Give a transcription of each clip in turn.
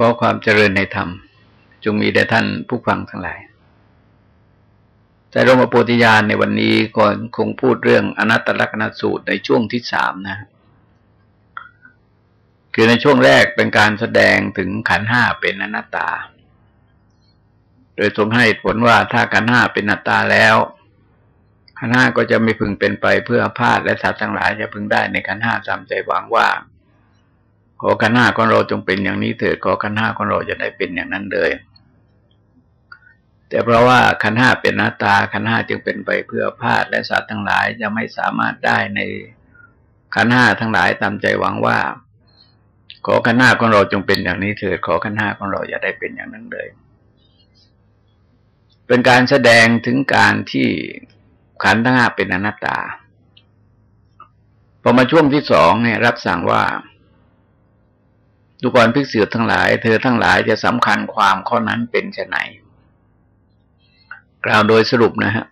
ขอความเจริญในธรรม จงมีแด่ท่านผู้ฟังทั้งหลาย แต่รมโพธิญาณในวันนี้ก่อนคงพูดเรื่องอนัตตลกษณสูตรในช่วงที่สามนะ คือในช่วงแรกเป็นการแสดงถึงขันห้าเป็นอนัตตา โดยทรงให้ผลว่าถ้าขันห้าเป็นอนัตตาแล้วขันห้าก็จะไม่พึงเป็นไปเพื่อพาดและสัตว์ทั้งหลายจะพึงได้ในขันห้าตามใจหวังว่า ขอขันห้าของเราจงเป็นอย่างนี้เถิดขอขันห้าของเราจะได้เป็นอย่างนั้นเลยแต่เพราะว่าขันห้าเป็นหน้าตาขันห้าจึงเป็นไปเพื่อพาดและสัตว์ทั้งหลายจะไม่สามารถได้ในขันห้าทั้งหลายตามใจหวังว่า ขอขันห้าของเราจงเป็นอย่างนี้เถิดขอขันห้าของเราอย่าได้เป็นอย่างนั้นเลย เป็นการแสดงถึงการที่ขันทั้งห้าเป็นอนัตตาพอมาช่วงที่สองเนี่ย รับสั่งว่า ดูก่อนภิกษุทั้งหลาย เธอทั้งหลายจะสำคัญความข้อนั้นเป็นไนกล่าวโดยสรุปนะฮะ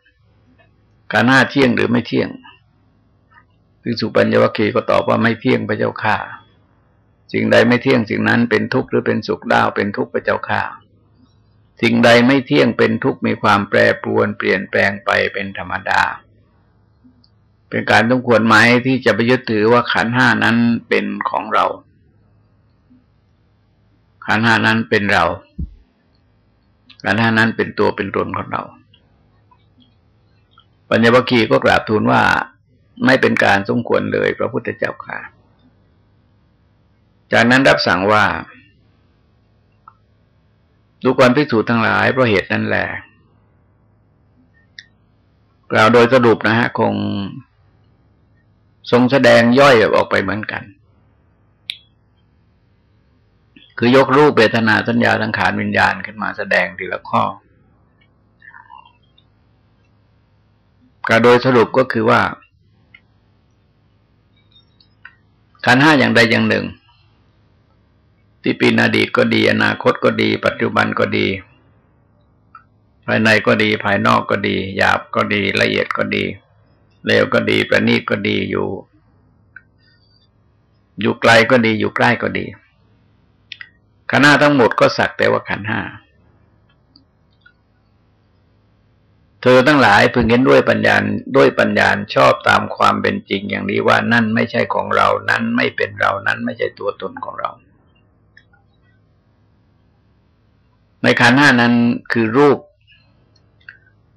การหน้าเที่ยงหรือไม่เที่ยงพิสุปัญญวคีก็ตอบว่าไม่เที่ยงพระเจ้าค่าสิ่งใดไม่เที่ยงสิ่งนั้นเป็นทุกข์หรือเป็นสุขดาวเป็นทุกข์พระเจ้าค่าสิ่งใดไม่เที่ยงเป็นทุกข์มีความแปรปรวนเปลี่ยนแปลงไปเป็นธรรมดา เป็นการต้องควรไหมที่จะไปยึดถือว่าขันห้านั้นเป็นของเรา ขันห้านั้นเป็นเราขันห้านั้นเป็นตัวเป็นตนของเรา ปัญญวคีก็กราบทูลว่าไม่เป็นการสมควรเลยพระพุทธเจ้าค่ะ จากนั้นรับสั่งว่าดูความพิสูจน์ทั้งหลายเพราะเหตุนั้นแหละกล่าวโดยสรุปนะฮะ คงทรงแสดงย่อยออกไปเหมือนกัน คือยกรูปเวทนาสัญญาสังขารวิญญาณขึ้นมาแสดงทีละข้อการโดยสรุปก็คือว่าขันห้าอย่างใดอย่างหนึ่ง ที่ปีนอดีตก็ดี อนาคตก็ดี ปัจจุบันก็ดี ภายในก็ดี ภายนอกก็ดี หยาบก็ดี ละเอียดก็ดีเลวก็ดีประณีตก็ดีอยู่ อยู่ไกลก็ดี อยู่ใกล้ก็ดี ขันห้าทั้งหมดก็สักแต่ว่าขันห้าเธอทั้งหลายพึงเห็นด้วยปัญญาด้วยปัญญาชอบตามความเป็นจริงอย่างนี้ว่านั่นไม่ใช่ของเรา นั้นไม่เป็นเรา นั้นไม่ใช่ตัวตนของเรา ในขันห้านั้นคือรูป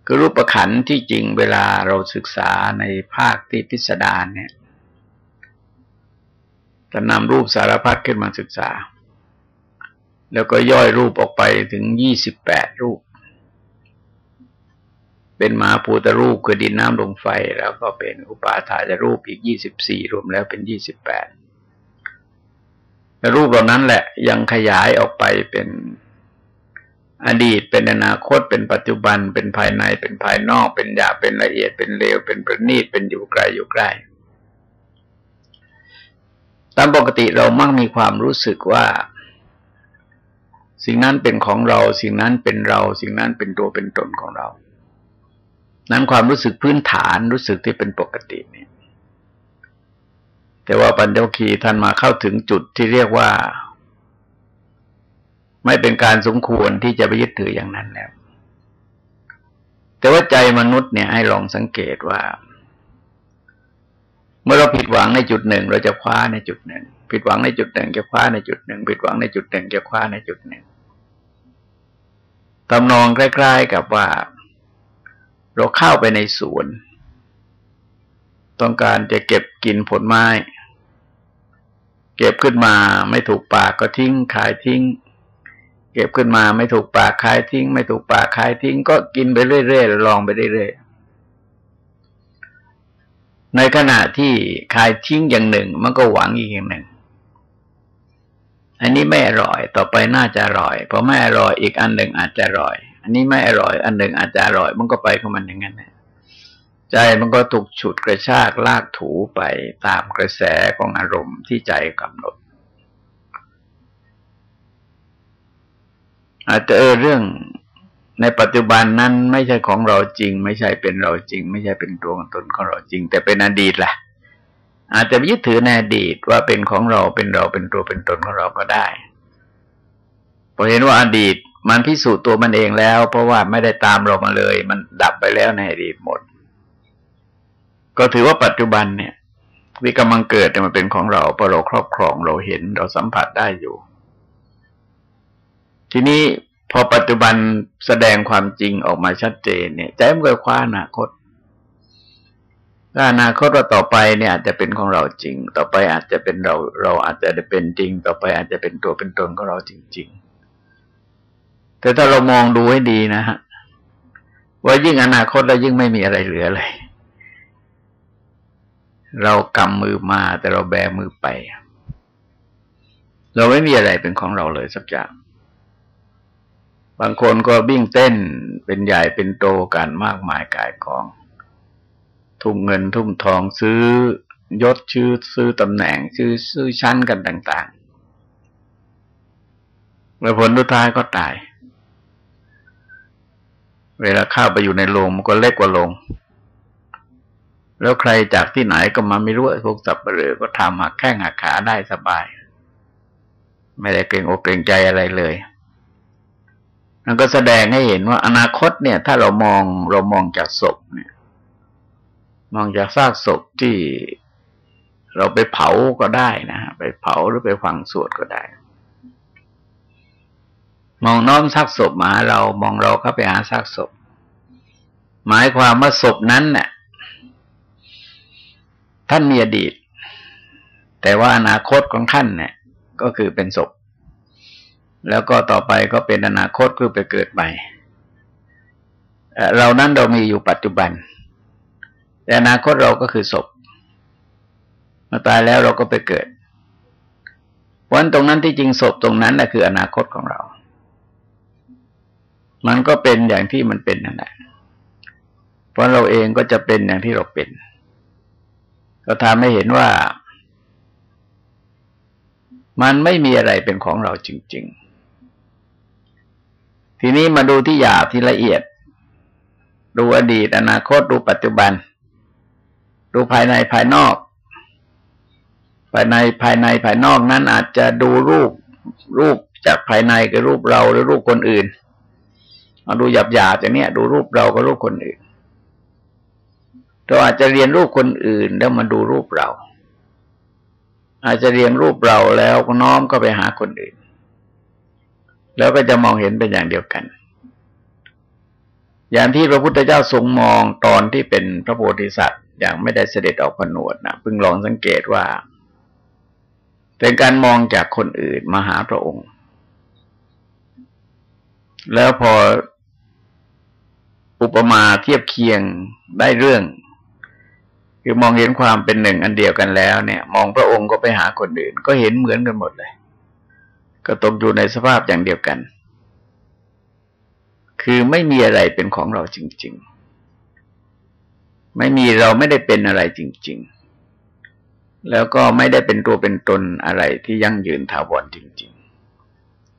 คือรูปประขันที่จริงเวลาเราศึกษาในภาคที่พิสดารเนี่ยจะนำรูปสารพัดขึ้นมาศึกษา แล้วก็ย่อยรูปออกไปถึงยี่สิบแปดรูป เป็นมาภูตรูปคือดินน้ำลมไฟ แล้วก็เป็นอุปาทายรูปอีกยี่สิบสี่รวมแล้วเป็นยี่สิบแปดรูปเหล่านั้นแหละยังขยายออกไปเป็นอดีตเป็นอนาคตเป็นปัจจุบันเป็นภายในเป็นภายนอก เป็นหยาบเป็นละเอียดเป็นเลวเป็นประณีตเป็นอยู่ไกลอยู่ใกล้ตามปกติเรามักมีความรู้สึกว่า สิ่งนั้นเป็นของเรา สิ่งนั้นเป็นเรา สิ่งนั้นเป็นตัวเป็นตนของเรา นั้นความรู้สึกพื้นฐานรู้สึกที่เป็นปกติเนี่ย แต่ว่าปัญญคีท่านมาเข้าถึงจุดที่เรียกว่า ไม่เป็นการสมควรที่จะไปยึดถืออย่างนั้นแล้ว แต่ว่าใจมนุษย์เนี่ยให้ลองสังเกตว่า มื่อเราผิดหวังในจุดหนึ่ง เราจะคว้าในจุดหนึ่ง ผิดหวังในจุดหนึ่งจะคว้าในจุดหนึ่ง ผิดหวังในจุดหนึ่งจะคว้าในจุดหนึ่งตำนองใกล้ๆกับว่า เราเข้าไปในสวน ต้องการจะเก็บกินผลไม้ เก็บขึ้นมาไม่ถูกปากก็ทิ้ง ขายทิ้ง เก็บขึ้นมาไม่ถูกปากขายทิ้ง ไม่ถูกปากขายทิ้ง ก็กินไปเรื่อยๆลองไปเรื่อย ในขณะที่ขายทิ้งอย่างหนึ่ง มันก็หวังอีกอย่างหนึ่ง อันนี้ไม่อร่อย ต่อไปน่าจะอร่อยพอไม่อร่อยอีกอันหนึ่งอาจจะอร่อย อันนี้ไม่อร่อย อันหนึ่งอาจจะอร่อย มันก็ไปของมันอย่างนั้นนะใจมันก็ถูกฉุดกระชากลากถูไปตามกระแสของอารมณ์ที่ใจกำหนดอาจจะเออเรื่อง ในปัจจุบันนั้นไม่ใช่ของเราจริง ไม่ใช่เป็นเราจริง ไม่ใช่เป็นตัวตนของเราจริง แต่เป็นอดีตแหละอาจจะยึดถือในอดีตว่าเป็นของเราเป็นเราเป็นตัวเป็นตนของเราก็ได้พอเห็นว่าอดีตมันพิสูจน์ตัวมันเองแล้ว เพราะว่าไม่ได้ตามเรามาเลย มันดับไปแล้วในอดีตหมด ก็ถือว่าปัจจุบันเนี่ยวิกำลังเกิดมันเป็นของเราเพราะเราครอบครองเราเห็นเราสัมผัสได้อยู่ ทีนี้ พอปัจจุบันแสดงความจริงออกมาชัดเจนเนี่ยใจมันกิดคว้าอนาคตถ้าอนาคตว่าต่อไปเนี่ยอาจจะเป็นของเราจริง ต่อไปอาจจะเป็นเราเราอาจจะได้เป็นจริง ต่อไปอาจจะเป็นตัวเป็นตนของเราจริง ๆ แต่ถ้าเรามองดูให้ดีนะฮะว่ายิ่งอนาคตแล้วยิ่งไม่มีอะไรเหลือเลย เรากำมือมาแต่เราแบมือไป เราไม่มีอะไรเป็นของเราเลยสักอย่าง บางคนก็บิ่งเต้นเป็นใหญ่เป็นโตกันมากมายกายกอง ทุ่มเงินทุ่มทองซื้อยศชื่อซื้อตำแหน่งซื้อซื้อชั้นกันต่างๆเมื่อผลทุท้ายก็ตาย เวลาเข้าไปอยู่ในโรงมันก็เล็กกว่าโรงแล้วใครจากที่ไหนก็มาไม่รู้พวกสับเปลือก็ทำหักแข้งหักขาได้สบาย ไม่ได้เกรงอกเกรงใจอะไรเลย มันก็แสดงให้เห็นว่าอนาคตเนี่ย ถ้าเรามองเรามองจากศพเนี่ย มองจากซากศพที่เราไปเผาก็ได้นะไปเผาหรือไปฝังสวดก็ได้ มองน้อมซากศพมาเรามองเราเข้าไปหาซากศพ หมายความว่าศพนั้นเนี่ยท่านมีอดีต แต่ว่าอนาคตของท่านเนี่ย ก็คือเป็นศพ แล้วก็ต่อไปก็เป็นอนาคตคือไปเกิดใหม่เรานั้นเรามีอยู่ปัจจุบัน แต่อนาคตเราก็คือศพมาตายแล้วเราก็ไปเกิดวันตรงนั้นที่จริงศพตรงนั้นแหละคืออนาคตของเรา มันก็เป็นอย่างที่มันเป็นนั่นแหละเพราะเราเองก็จะเป็นอย่างที่เราเป็น ก็ทำให้เห็นว่า มันไม่มีอะไรเป็นของเราจริง ๆ ทีนี้มาดูที่หยาบที่ละเอียด ดูอดีตอนาคตดูปัจจุบัน ดูภายในภายนอก ภายในภายในภายนอกนั้นอาจจะดูรูปรูปจากภายในกับรูปเราหรือรูปคนอื่นมาดูหยาบหยาบอย่างนี้ดูรูปเรากับรูปคนอื่นเราอาจจะเรียนรูปคนอื่นแล้วมาดูรูปเรา อาจจะเรียนรูปเราแล้วน้อมก็ไปหาคนอื่น แล้วก็จะมองเห็นเป็นอย่างเดียวกัน อย่างที่พระพุทธเจ้าทรงมองตอนที่เป็นพระโพธิสัตว์อย่างไม่ได้เสด็จออกผนวดนะพึงลองสังเกตว่า เป็นการมองจากคนอื่นมาหาพระองค์ แล้วพออุปมาเทียบเคียงได้เรื่อง คือมองเห็นความเป็นหนึ่งอันเดียวกันแล้วเนี่ย มองพระองค์ก็ไปหาคนอื่น ก็เห็นเหมือนกันหมดเลย ก็ตกอยู่ในสภาพอย่างเดียวกัน คือไม่มีอะไรเป็นของเราจริง ๆ ไม่มีเราไม่ได้เป็นอะไรจริง ๆ แล้วก็ไม่ได้เป็นตัวเป็นตนอะไรที่ยั่งยืนถาวรจริง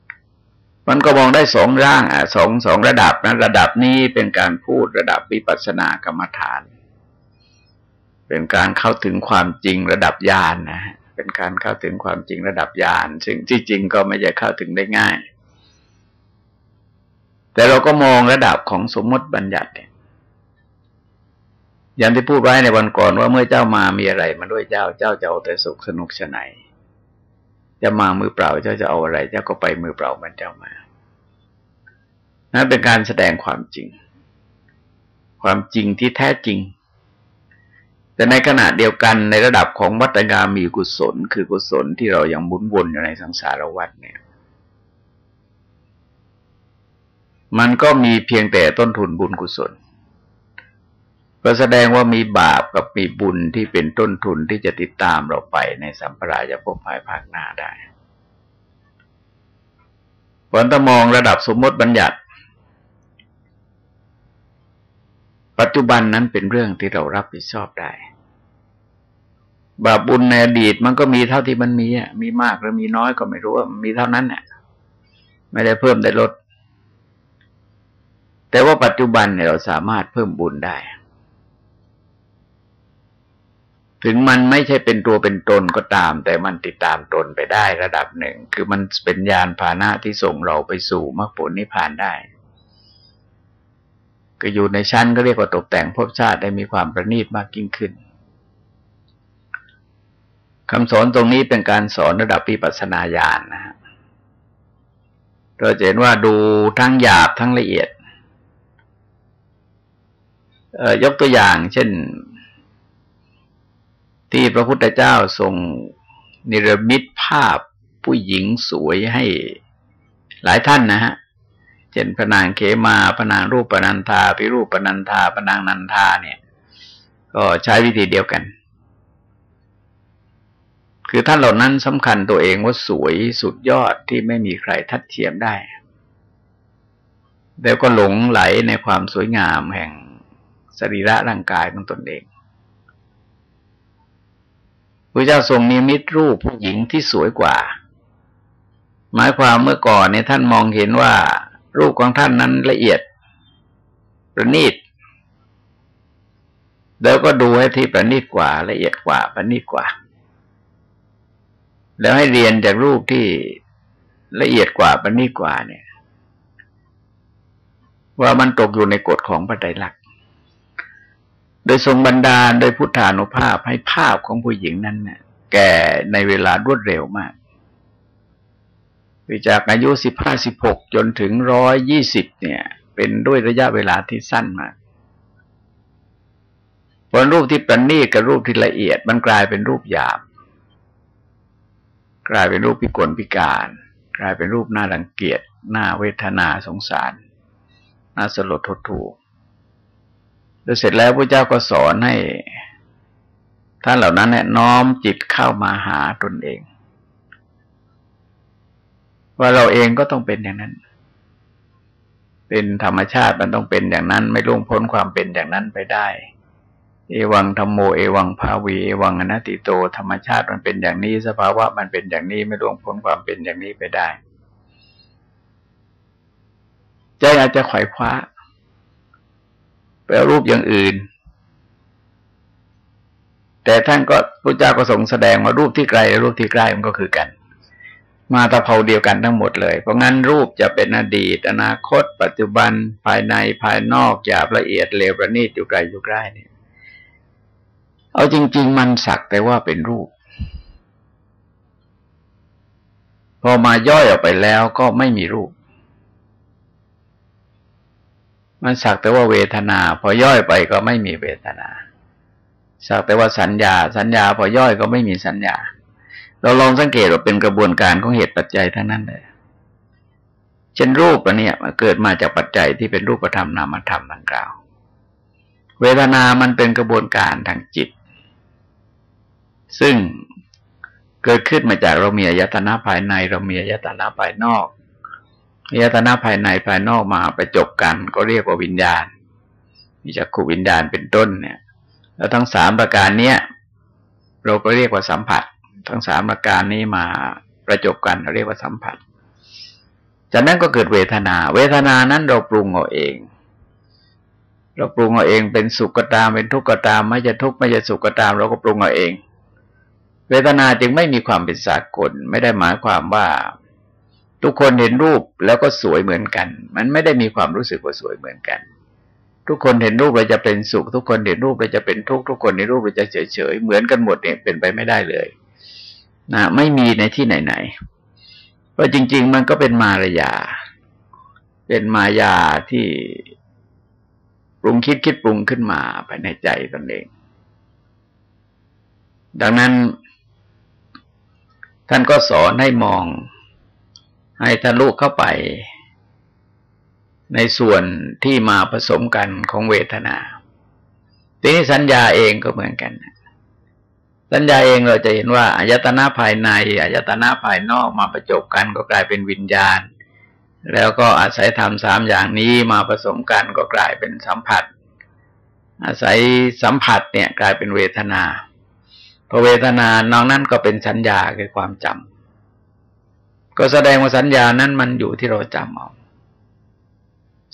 ๆ มันก็มองได้สองร่างอะสองสองระดับนะระดับนี้เป็นการพูดระดับวิปัสสนากรรมฐาน เป็นการเข้าถึงความจริงระดับญาณนนะฮะ เป็นการเข้าถึงความจริงระดับญาณซึ่งที่จริงก็ไม่ใช่เข้าถึงได้ง่าย แต่เราก็มองระดับของสมมติบัญญัติอย่างที่พูดไว้ในวันก่อนว่าเมื่อเจ้ามามีอะไรมาด้วยเจ้าเจ้าจะเอาแต่สุขสนุกชะไหนจะมามือเปล่าเจ้าจะเอาอะไร เจ้าก็ไปมือเปล่ามันเจ้ามานั่นเป็นการแสดงความจริง ความจริงที่แท้จริง แต่ในขณะเดียวกันในระดับของวัตกามีกุศล คือกุศลที่เรายังบุนวนอยู่ในสังสารวัฏเนี่ย มันก็มีเพียงแต่ต้นทุนบุญกุศลก็แสดงว่ามีบาปกับมีบุญที่เป็นต้นทุนที่จะติดตามเราไปในสัมปรายภพภายภาคหน้าได้ผลตมองระดับสมมติบัญญัติ ปัจจุบันนั้นเป็นเรื่องที่เรารับผิดชอบได้ บาปบุญในอดีตมันก็มีเท่าที่มันมีอะมีมากหรือมีน้อยก็ไม่รู้ว่ามีเท่านั้นเนี่ยไม่ได้เพิ่มได้ลด แต่ว่าปัจจุบันเนี่ยเราสามารถเพิ่มบุญได้ ถึงมันไม่ใช่เป็นตัวเป็นตนก็ตาม แต่มันติดตามตนไปได้ระดับหนึ่ง คือมันเป็นยานพาหนะที่ส่งเราไปสู่มรรคผลนิพพานได้ก็อยู่ในชั้นก็เรียกว่าตกแต่งภพชาติได้มีความประณีตมากยิ่งขึ้น คำสอนตรงนี้เป็นการสอนระดับปีปัสนาญาณนนะฮะเราจะเห็นว่าดูทั้งหยาบทั้งละเอียดยกตัวอย่างเช่น ที่พระพุทธเจ้าทรงนิรมิตภาพผู้หญิงสวยให้หลายท่านนะฮะเช่นพนางเขมาพนางรูปปนันธาพิรูปปนันธาพนางนันธาเนี่ย ก็ใช้วิธีเดียวกัน คือท่านเหล่านั้นสำคัญตัวเองว่าสวยสุดยอดที่ไม่มีใครทัดเทียมได้ แล้วก็หลงไหลในความสวยงามแห่งสรีระร่างกายของตนเองพระเจ้าทรงนิมิตรูปผู้หญิงที่สวยกว่า หมายความเมื่อก่อนเนี่ยท่านมองเห็นว่า รูปของท่านนั้นละเอียด ประณีต แล้วก็ดูให้ที่ประณีตกว่าละเอียดกว่าประณีตกว่า แล้วให้เรียนจากรูปที่ละเอียดกว่าประณีตกว่าเนี่ย ว่ามันตกอยู่ในกฎของพระไตรลักษณ์โดยทรงบันดาลโดยพุทธานุภาพให้ภาพของผู้หญิงนั้นเนี่ยแก่ในเวลารวดเร็วมากไปจากอายุสิบห้าสิบหกจนถึงร้อยยี่สิบเนี่ย เป็นด้วยระยะเวลาที่สั้นมากผลรูปที่ประณีตกับรูปที่ละเอียดมันกลายเป็นรูปหยาบ กลายเป็นรูปพิกลพิการ กลายเป็นรูปหน่ารังเกียจหน่าเวทนาสงสารน่าสลดทดทูแล้วเสร็จแล้วพระเจ้าก็สอนให้ท่านเหล่านั้นเนี่ยน้อมจิตเข้ามาหาตนเอง ว่าเราเองก็ต้องเป็นอย่างนั้น เป็นธรรมชาติมันต้องเป็นอย่างนั้น ไม่ล่วงพ้นความเป็นอย่างนั้นไปได้ เอวังธรรมโมเอวังภาวีเอวังอนัตติโต ธรรมชาติมันเป็นอย่างนี้สภาวะมันเป็นอย่างนี้ไม่ล่วงพ้นความเป็นอย่างนี้ไปได้ ใจอาจจะไขว่คว้าแปรูปอย่างอื่น แต่ท่านก็พระเจ้าก็ทรงแสดงว่ารูปที่ไกลรูปที่ใกล้มันก็คือกัน มาตะเภาเดียวกันทั้งหมดเลย เพราะงั้นรูปจะเป็นอดีต อนาคต ปัจจุบันภายในภายนอกหยาบละเอียดเลวประณีตอยู่ไกลอยู่ใกล้เนี่ย เอาจริง ๆ มันสักแต่ว่าเป็นรูป พอมาย่อยออกไปแล้วก็ไม่มีรูป มันสักแต่ว่าเวทนา พอย่อยไปก็ไม่มีเวทนา สักแต่ว่าสัญญา สัญญา พอย่อยก็ไม่มีสัญญา เราลองสังเกตว่าเป็นกระบวนการของเหตุปัจจัยทั้งนั้นเลยเช่นรูปอันนี้มันเกิดมาจากปัจจัยที่เป็นรูปธรรมนามธรรมดังกล่าว เวทนามันเป็นกระบวนการทางจิต ซึ่งเกิดขึ้นมาจากเรามีอายตนะภายใน เรามีอายตนะภายนอกอายตนะภายในภายนอกมาประจบกัน ก็เรียกว่าวิญญาณมีจักขุวิญญาณเป็นต้นเนี่ย แล้วทั้งสามประการเนี้ยเราก็เรียกว่าสัมผัส ทั้งสามประการนี้มาประจบกันเราเรียกว่าสัมผัส จากนั้นก็เกิดเวทนา เวทนานั้นเราปรุงเอาเอง เราปรุงเอาเองเป็นสุขก็ตามเป็นทุกข์ก็ตาม ไม่จะทุกข์ไม่จะสุขก็ตาม เราก็ปรุงเอาเอง เวทนาจึงไม่มีความเป็นสากล ไม่ได้หมายความว่า ทุกคนเห็นรูปแล้วก็สวยเหมือนกัน มันไม่ได้มีความรู้สึกว่าสวยเหมือนกัน ทุกคนเห็นรูปเราจะเป็นสุข ทุกคนเห็นรูปเราจะเป็นทุกข์ทุกคนในรูปเราจะเฉยเฉยเหมือนกันหมดเนี่ยเป็นไปไม่ได้เลยนะไม่มีในที่ไหนๆเพราะจริง ๆ มันก็เป็นมารยา เป็นมายาที่ปรุงคิดคิดปรุงขึ้นมาภายในใจตนเอง ดังนั้น ท่านก็สอนให้มอง ให้ทะลุเข้าไป ในส่วนที่มาผสมกันของเวทนาทีนี้สัญญาเองก็เหมือนกันสัญญาเองเราจะเห็นว่าอายตนะภายในอายตนะภายนอกมาประจบกันก็กลายเป็นวิญญาณ แล้วก็อาศัยธรรมสามอย่างนี้มาผสมกันก็กลายเป็นสัมผัส อาศัยสัมผัสเนี่ยกลายเป็นเวทนา พอเวทนานอกนั้นก็เป็นสัญญาคือความจำก็แสดงว่าสัญญานั้นมันอยู่ที่เราจำเอา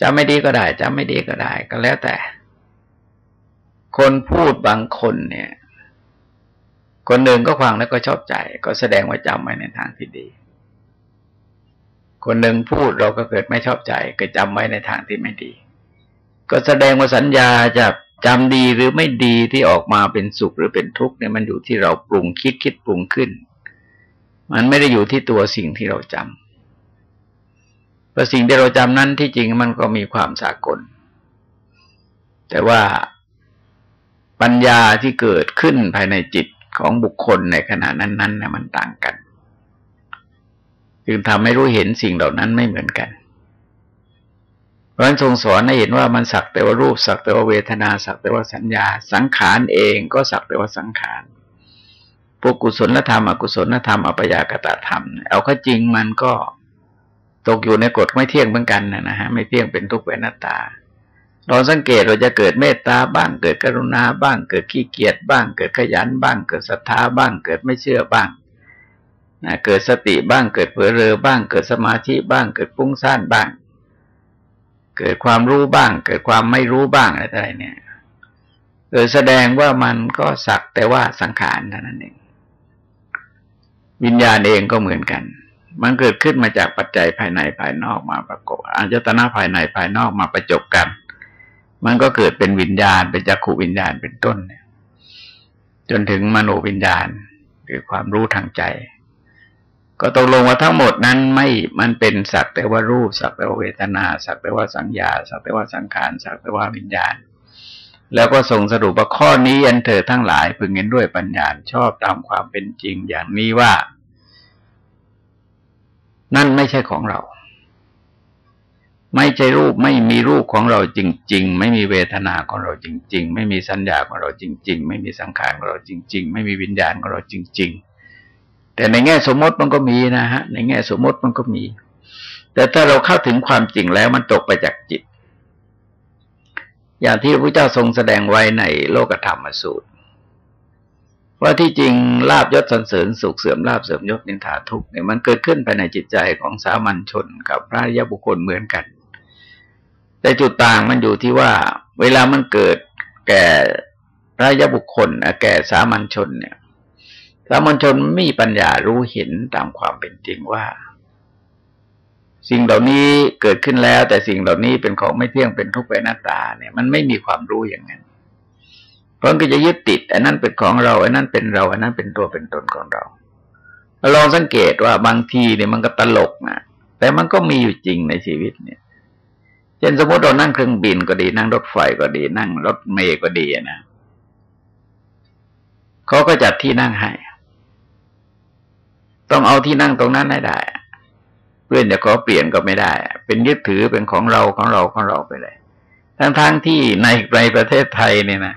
จำไม่ดีก็ได้จำไม่ดีก็ได้ ก็แล้วแต่ คนพูดบางคนเนี่ย คนหนึ่งก็ฟังแล้วก็ชอบใจ ก็แสดงว่าจำไว้ในทางที่ดี คนหนึ่งพูดเราก็เกิดไม่ชอบใจ ก็จำไว้ในทางที่ไม่ดี ก็แสดงว่าสัญญาจ จำดีหรือไม่ดีที่ออกมาเป็นสุขหรือเป็นทุกข์เนี่ยมันอยู่ที่เราปรุงคิดคิดปรุงขึ้น มันไม่ได้อยู่ที่ตัวสิ่งที่เราจำเพราะสิ่งที่เราจำนั้นที่จริงมันก็มีความสากล แต่ว่าปัญญาที่เกิดขึ้นภายในจิตของบุคคลในขณะนั้นๆนะมันต่างกัน จึงทำให้รู้เห็นสิ่งเหล่านั้นไม่เหมือนกัน เพราะฉะนั้นทรงสอนให้เห็นว่ามันสักแต่ว่ารูปสักแต่ว่าเวทนาสักแต่ว่าสัญญา สังขารเองก็สักแต่ว่าสังขารพวกกุศลธรรมอกุศลธรรมอัปยากตธรรม เอาข้อจริงมันก็ตกอยู่ในกฎไม่เที่ยงเหมือนกันนะฮะไม่เที่ยงเป็นทุกข์เป็นหน้าตาเราสังเกตเราจะเกิดเมตตาบ้างเกิดกรุณาบ้างเกิดขี้เกียจบ้าง เกิดขยันบ้าง เกิดศรัทธาบ้าง เกิดไม่เชื่อบ้างนะเกิดสติบ้างเกิดเผลอเรอบ้าง เกิดสมาธิบ้าง เกิดปุ้งซ่านบ้าง เกิดความรู้บ้าง เกิดความไม่รู้บ้างอะไรเนี่ยเกิดแสดงว่ามันก็สักแต่ว่าสังขารเท่านั้นเอง วิญญาณเองก็เหมือนกัน มันเกิดขึ้นมาจากปัจจัยภายในภายนอกมาประกอบอาจตนาภายในภายนอกมาประจบกัน มันก็เกิดเป็นวิญญาณเป็นจักขุวิญญาณเป็นต้นเนี่ยจนถึงมโนวิญญาณคือความรู้ทางใจ ก็ตกลงว่าทั้งหมดนั้นไม่มันเป็นสักแต่ว่ารูปสักแต่ว่าเวทนา สักแต่ว่าสัญญา สักแต่ว่าสังขารสักแต่ว่าวิญญาณ แล้วก็ส่งสรุปว่าข้อนี้อันเธอทั้งหลายพึงเห็นด้วยปัญญาชอบตามความเป็นจริงอย่างนี้ว่า นั่นไม่ใช่ของเรา ไม่ใช่รูปไม่มีรูปของเราจริง ๆ ไม่มีเวทนาของเราจริง ๆ ไม่มีสัญญาของเราจริง ๆ ไม่มีสังขารของเราจริง ๆ ไม่มีวิญญาณของเราจริง ๆ แต่ในแง่สมมติมันก็มีนะฮะ ในแง่สมมติมันก็มี แต่ถ้าเราเข้าถึงความจริงแล้วมันตกไปจากจิต อย่างที่พระเจ้าทรงแสดงไว้ในโลกธรรมสูตร ว่าที่จริงลาบยศสันเสริญสุขเสื่อมลาบเสื่อมยศนินทาทุกเนี่ยมันเกิดขึ้นภายในจิตใจของสามัญชนกับพระยาบุคคลเหมือนกัน แต่จุดต่างมันอยู่ที่ว่า เวลามันเกิดแก่พระยบุคคลแก่สามัญชนเนี่ย สามัญชนมีปัญญารู้เห็นตามความเป็นจริงว่า สิ่งเหล่านี้เกิดขึ้นแล้ว แต่สิ่งเหล่านี้เป็นของไม่เที่ยงเป็นทุกข์เป็นหน้าตาเนี่ย มันไม่มีความรู้อย่างนั้นเพราะก็จะยึดติดอันนั้นเป็นของเราอันนั้นเป็นเราอันนั้นเป็นตัวเป็นตนของเราลองสังเกตว่าบางทีเนี่ยมันก็ตลกนะแต่มันก็มีอยู่จริงในชีวิตเนี่ยเช่นสมมติเรานั่งเครื่องบินก็ดีนั่งรถไฟก็ดีนั่งรถเมย์ก็ดีนะเขาก็จัดที่นั่งให้ ต้องเอาที่นั่งตรงนั้นให้ได้ เพื่อนจะขอเปลี่ยนก็ไม่ได้ เป็นยึดถือเป็นของเราของเราของเราไปเลย ทั้งๆทที่ในในประเทศไทยเนี่ยนะ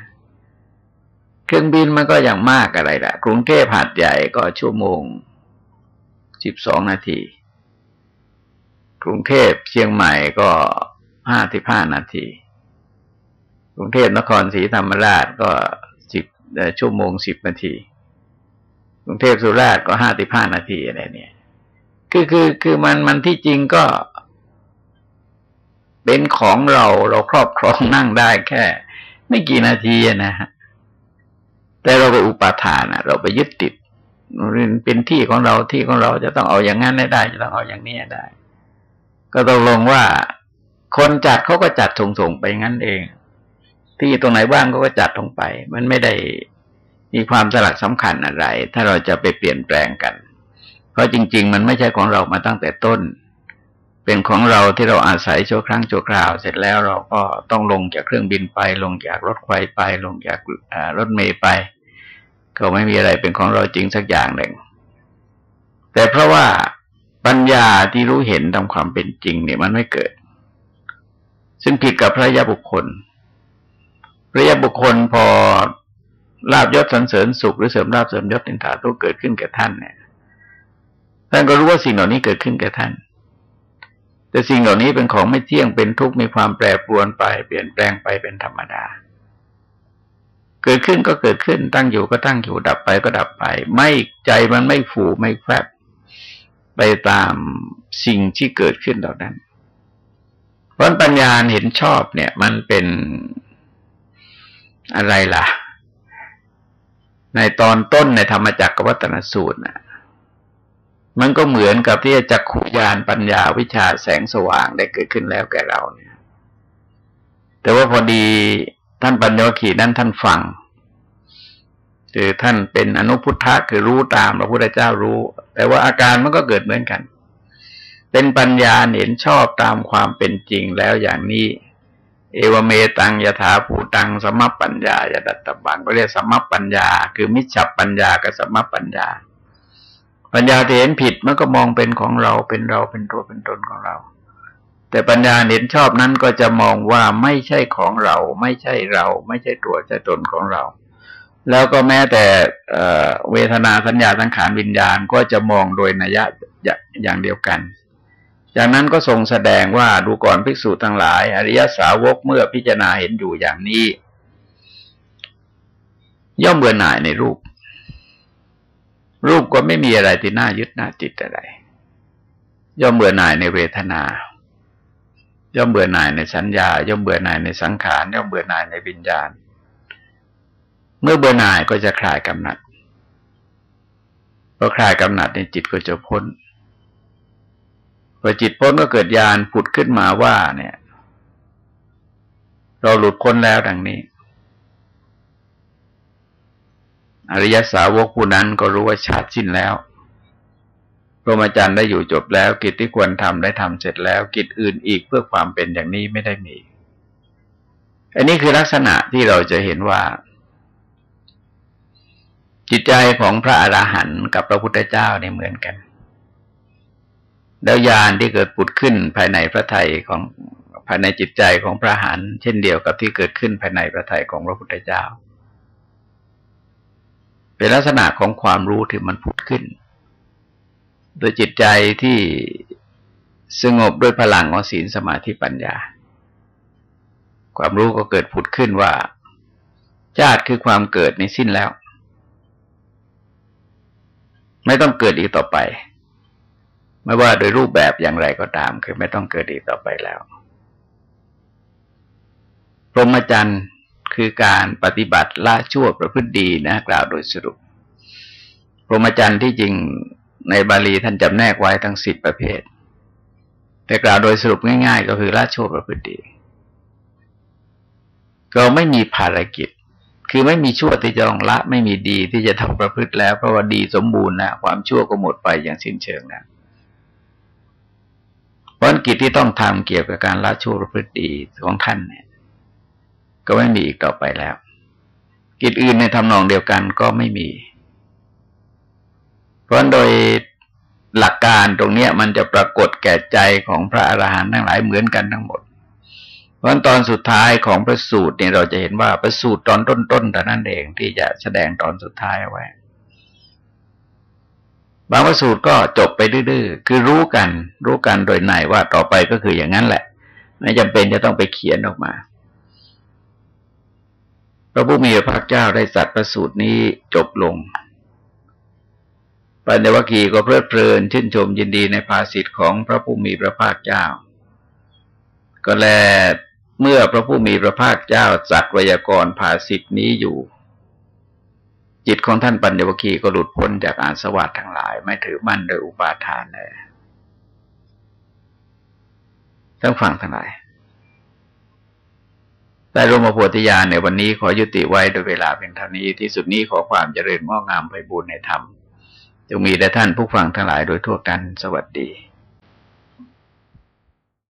เครื่องบินมันก็อย่างมากอะไรละกรุงเทพหาดใหญ่ก็ชั่วโมงสิบสองนาที กรุงเทพเชียงใหม่ก็ห้าสิบห้านาที กรุงเทพนครศรีธรรมราชก็สิบชั่วโมงสิบนาที รุงเทพสุราษฎร์ก็ห้าสิบห้านาทีอะไรเนี่ยคือคือคือมันมันที่จริงก็เป็นของเราเราครอบครองนั่งได้แค่ ไม่กี่นาทีนะฮะแต่เราไปอุปาทานเราไปยึดติดเป็นที่ของเราที่ของเราจะต้องเอาอย่างนั้นได้ จะต้องเอาอย่างนี้ได้ ก็ต้องลงว่า คนจัดเขาก็จัดส่งๆไปงั้นเอง ที่ตรงไหนว่างเขาก็จัดลงไป มันไม่ได้ มีความสลักสำคัญอะไร ถ้าเราจะไปเปลี่ยนแปลงกัน เพราะจริง ๆ มันไม่ใช่ของเรามาตั้งแต่ต้น เป็นของเราที่เราอาศัยชั่วครั้งชั่วคราว เสร็จแล้วเราก็ต้องลงจากเครื่องบินไป ลงจากรถไฟไป ลงจากรถเมล์ไป ก็ไม่มีอะไรเป็นของเราจริงสักอย่างหนึ่ง แต่เพราะว่าปัญญาที่รู้เห็นตามความเป็นจริง เนี่ยมันไม่เกิด ซึ่งผิดกับพระยาบุคคล พระยาบุคคลพอ ลาบยศสันเสริญสุขหรือเสริมลาบเสริมยศนินทาทุกเกิดขึ้นแก่ท่านเนี่ยท่านก็รู้ว่าสิ่งเหล่านี้เกิดขึ้นแก่ท่าน แต่สิ่งเหล่านี้เป็นของไม่เที่ยงเป็นทุกข์มีความแปรปรวนไป เปลี่ยนแปลงไปเป็นธรรมดา เกิดขึ้นก็เกิดขึ้นตั้งอยู่ก็ตั้งอยู่ดับไปก็ดับไป ไม่ใจมันไม่ฝูไม่แฟบไปตามสิ่งที่เกิดขึ้นเหล่านั้น เพราะปัญญาเห็นชอบเนี่ย มันเป็นอะไรล่ะ ในตอนต้นในธรรมจักรวัตนสูตรนะมันก็เหมือนกับที่จะขุยานปัญญาวิชาแสงสว่างได้เกิดขึ้นแล้วแก่เราเนี่ย แต่ว่าพอดีท่านปัญญวขีนั้นท่านฟังคือท่านเป็นอนุพุทธะคือรู้ตามพระพุทธเจ้ารู้ แต่ว่าอาการมันก็เกิดเหมือนกัน เป็นปัญญาเห็นชอบตามความเป็นจริงแล้วอย่างนี้ เอวเมตังยถาภูตังสมัปปัญญายดัตตบังก็เรียกสมัปปัญญา คือมิจฉาปัญญากับสมัปปัญญา ปัญญาที่เห็นผิดมันก็มองเป็นของเราเป็นเราเป็นตัวเป็นตนของเรา แต่ปัญญาเห็นชอบนั้นก็จะมองว่าไม่ใช่ของเรา ไม่ใช่เรา ไม่ใช่ตัวใช่ตนของเรา แล้วก็แม้แต่เวทนาสัญญาสังขารวิญญาณก็จะมองโดยนัยยะอย่างเดียวกัน จากนั้นก็ทรงแสดงว่าดูก่อนภิกษุทั้งหลาย อริยสาวกเมื่อพิจารณาเห็นอยู่อย่างนี้ ย่อมเบื่อหน่ายในรูป รูปก็ไม่มีอะไรที่น่ายึดน่าติดอะไร ย่อมเบื่อหน่ายในเวทนา ย่อมเบื่อหน่ายในสัญญา ย่อมเบื่อหน่ายในสังขาร ย่อมเบื่อหน่ายในวิญญาณ เมื่อเบื่อหน่ายก็จะคลายกำหนัดพอคลายกำหนัดในจิตก็จะพ้น พอจิตพ้นก็เกิดญาณผุดขึ้นมาว่า เนี่ย เราหลุดพ้นแล้วดังนี้ อริยสาวกผู้นั้นก็รู้ว่าชาติสิ้นแล้วพรหมจรรย์ได้อยู่จบแล้ว กิจที่ควรทำได้ทำเสร็จแล้ว กิจอื่นอีกเพื่อความเป็นอย่างนี้ไม่ได้มี อันนี้คือลักษณะที่เราจะเห็นว่า จิตใจของพระอราหันต์กับพระพุทธเจ้าเนี่ยเหมือนกัน แล้วญาณที่เกิดปุดขึ้นภายในพระไทยของภายในจิตใจของพระหันเช่นเดียวกับที่เกิดขึ้นภายในพระไทยของพระพุทธเจ้า เป็นลักษณะของความรู้ที่มันผุดขึ้น โดยจิตใจที่สงบด้วยพลังของศีลสมาธิปัญญา ความรู้ก็เกิดผุดขึ้นว่า ชาติคือความเกิดในสิ้นแล้ว ไม่ต้องเกิดอีกต่อไป ไม่ว่าโดยรูปแบบอย่างไรก็ตาม คือไม่ต้องเกิดอีกต่อไปแล้ว พรหมจรรย์คือการปฏิบัติละชั่วประพฤติดีนะ กล่าวโดยสรุป พรหมจรรย์ที่จริงในบาลีท่านจำแนกไว้ทั้งสิบประเภท แต่กล่าวโดยสรุปง่าย ๆ ก็คือละชั่วประพฤติดีก็ไม่มีภารกิจ คือไม่มีชั่วที่จะต้องละ ไม่มีดีที่จะทำประพฤติแล้ว เพราะว่าดีสมบูรณ์นะความชั่วก็หมดไปอย่างสิ้นเชิงนะ เพราะกิจที่ต้องทำเกี่ยวกับการละชั่วประพฤติดีของท่านเนี่ย ก็ไม่มีอีกต่อไปแล้ว กิจอื่นในทำนองเดียวกันก็ไม่มี เพราะโดยหลักการตรงนี้มันจะปรากฏแก่ใจของพระอรหันต์ทั้งหลายเหมือนกันทั้งหมด เพราะตอนสุดท้ายของพระสูตรเนี่ยเราจะเห็นว่าพระสูตรตอนต้นๆแต่นั้นเองที่จะแสดงตอนสุดท้ายเอาไว้ บางพระสูตรก็จบไปดื้อๆ คือรู้กัน รู้กันโดยในว่าต่อไปก็คืออย่างนั้นแหละ ไม่จำเป็นจะต้องไปเขียนออกมา พระผู้มีพระภาคเจ้าได้สัตว์ประสูตรนี้จบลงปัญญวคีก็เพลิดเพลินชื่นชมยินดีในภาสิทธิ์ของพระผู้มีพระภาคเจ้า ก็แลเมื่อพระผู้มีพระภาคเจ้าจัดวยากรภาสิทธินี้อยู่ จิตของท่านปัญญวคีก็หลุดพ้นจากอาสวัสดทั้งหลาย ไม่ถือมั่นโดยอุปาทานเลยทั้งฟังทั้งหลายแต่รมโพธิญาณในวันนี้ขอยุติไว้โดยเวลาเพียงเท่านี้ที่สุดนี้ขอความเจริญงอกงามไปบูรณนธรรมจงมีแด่ท่านผู้ฟังทั้งหลายโดยทั่วกันสวัสดี